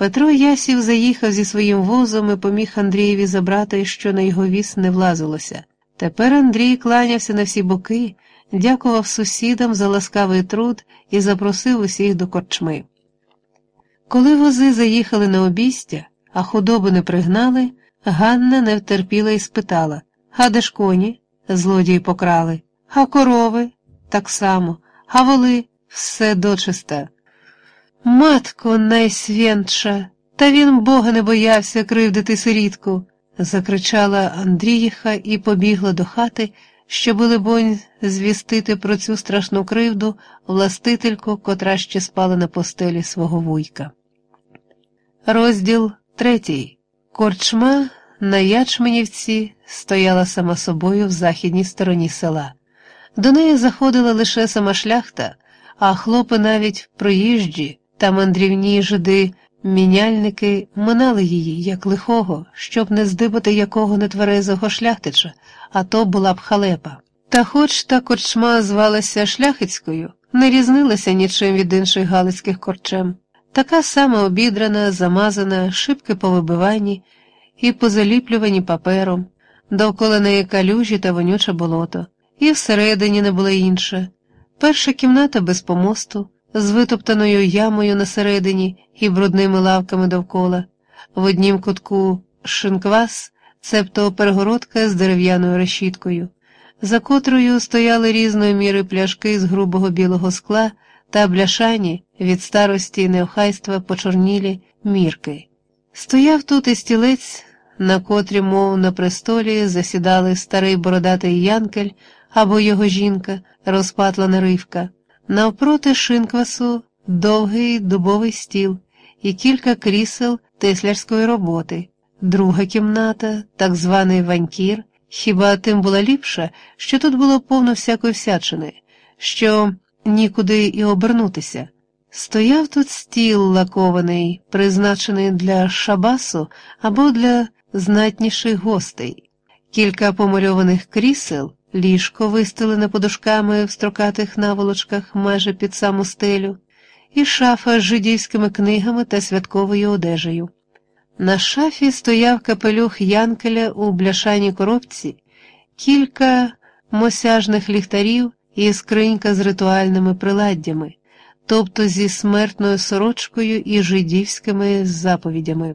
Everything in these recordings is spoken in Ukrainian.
Петро Ясів заїхав зі своїм возом і поміг Андрієві забрати, що на його віз не влазилося. Тепер Андрій кланявся на всі боки, дякував сусідам за ласкавий труд і запросив усіх до корчми. Коли вози заїхали на обістя, а худобу не пригнали, Ганна не втерпіла і спитала А де ж коні? Злодії покрали, а корови так само, а воли все дочиста. Матко найсвєнтша, та він бога не боявся кривдити сирітку, закричала Андріїха і побігла до хати, щоб, либонь, звістити про цю страшну кривду властительку, котра ще спала на постелі свого вуйка. Розділ третій. Корчма на Ячменівці стояла сама собою в західній стороні села. До неї заходила лише сама шляхта, а хлопи навіть проїжджі та мандрівні жиди, міняльники минали її, як лихого, щоб не здибати якого нетверезого шляхтича, а то була б халепа. Та хоч та корчма звалася шляхицькою, не різнилася нічим від інших галицьких корчем. Така сама обідрана, замазана, шибки повибивані і позаліплювані папером, довкола неї калюжі та вонюче болото, і всередині не було інше. Перша кімната без помосту, з витоптаною ямою на середині і брудними лавками довкола, в однім кутку шинквас, цебто перегородка з дерев'яною решіткою, за котрою стояли різної міри пляшки з грубого білого скла та бляшані від старості і неохайства почорнілі мірки. Стояв тут і стілець, на котрі, мов на престолі, засідали старий бородатий янкель або його жінка, розпатлана ривка, навпроти шинквасу довгий дубовий стіл і кілька крісел теслярської роботи, друга кімната, так званий ванькір, хіба тим була ліпша, що тут було повно всякої всячини, що нікуди і обернутися. Стояв тут стіл лакований, призначений для шабасу або для знатніших гостей, кілька помальованих крісел, ліжко вистелене подушками в строкатих наволочках майже під саму стелю, і шафа з жидівськими книгами та святковою одежею. На шафі стояв капелюх Янкеля у бляшаній коробці, кілька мосяжних ліхтарів і скринька з ритуальними приладдями, тобто зі смертною сорочкою і жидівськими заповідями.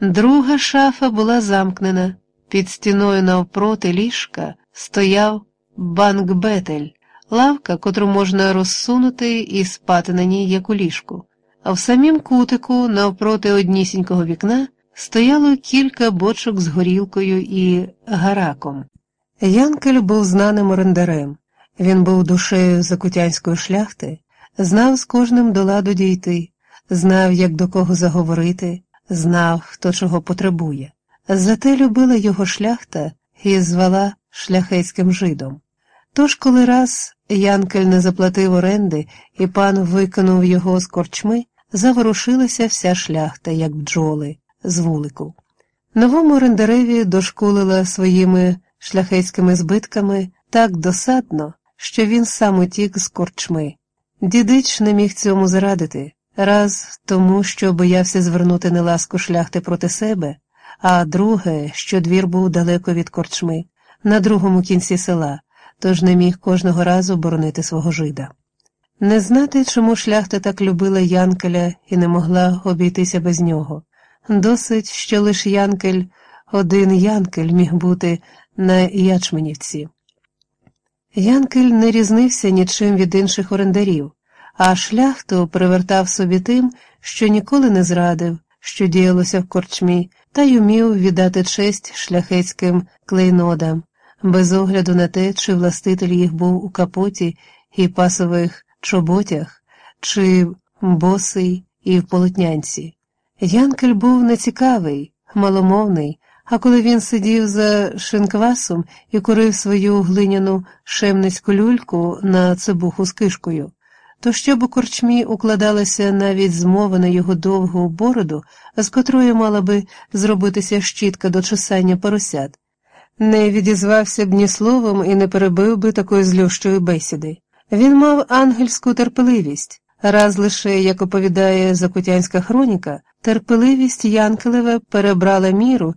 Друга шафа була замкнена, під стіною навпроти ліжка стояв банкбетель, лавка, котру можна розсунути і спати на ній, як у ліжку. А в самім кутику, навпроти однісінького вікна, стояло кілька бочок з горілкою і гараком. Янкель був знаним орендарем. Він був душею закутянської шляхти, знав з кожним до ладу дійти, знав, як до кого заговорити, знав, хто чого потребує. Зате любила його шляхта і звала шляхетським жидом. Тож, коли раз Янкель не заплатив оренди, і пан викинув його з корчми, заворушилася вся шляхта, як бджоли, з вулику. Новому орендареві дошкулила своїми шляхетськими збитками так досадно, що він сам утік з корчми. Дідич не міг цьому зарадити, раз тому, що боявся звернути неласку шляхти проти себе, а друге, що двір був далеко від корчми, на другому кінці села, тож не міг кожного разу боронити свого жида. Не знати, чому шляхта так любила Янкеля і не могла обійтися без нього. Досить, що лиш Янкель, один Янкель міг бути на Ячменівці. Янкель не різнився нічим від інших орендарів, а шляхту привертав собі тим, що ніколи не зрадив, що діялося в корчмі, та й умів віддати честь шляхетським клейнодам, без огляду на те, чи властитель їх був у капоті і пасових чоботях, чи босий і в полотнянці. Янкель був нецікавий, маломовний. А коли він сидів за шинквасом і курив свою глиняну шемницьку люльку на цибуху з кишкою, то щоб у корчмі укладалася навіть змова на його довгу бороду, з котрою мала би зробитися щітка до чесання поросят, не відізвався б ні словом і не перебив би такої злющої бесіди. Він мав ангельську терпеливість, раз лише, як оповідає закутянська хроніка, Терпеливість Янкелеве перебрала міру,